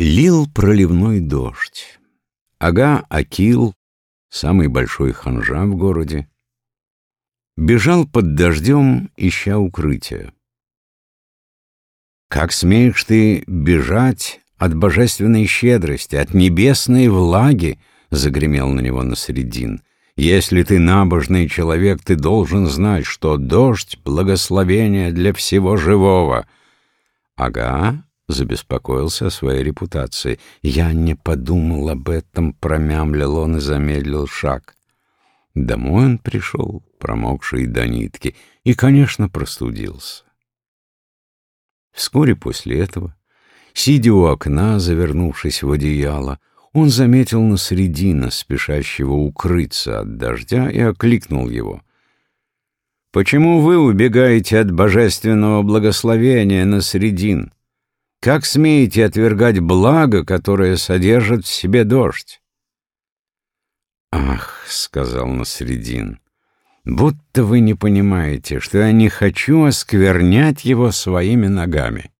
Лил проливной дождь. Ага Акил, самый большой ханжа в городе, бежал под дождем, ища укрытия. «Как смеешь ты бежать от божественной щедрости, от небесной влаги?» — загремел на него Насредин. «Если ты набожный человек, ты должен знать, что дождь — благословение для всего живого». «Ага», — забеспокоился о своей репутации. «Я не подумал об этом», — промямлил он и замедлил шаг. Домой он пришел, промокший до нитки, и, конечно, простудился. Вскоре после этого, сидя у окна, завернувшись в одеяло, он заметил на средина, спешащего укрыться от дождя, и окликнул его. «Почему вы убегаете от божественного благословения на средин? Как смеете отвергать благо, которое содержит в себе дождь?» «Ах», — сказал Насредин, — «будто вы не понимаете, что я не хочу осквернять его своими ногами».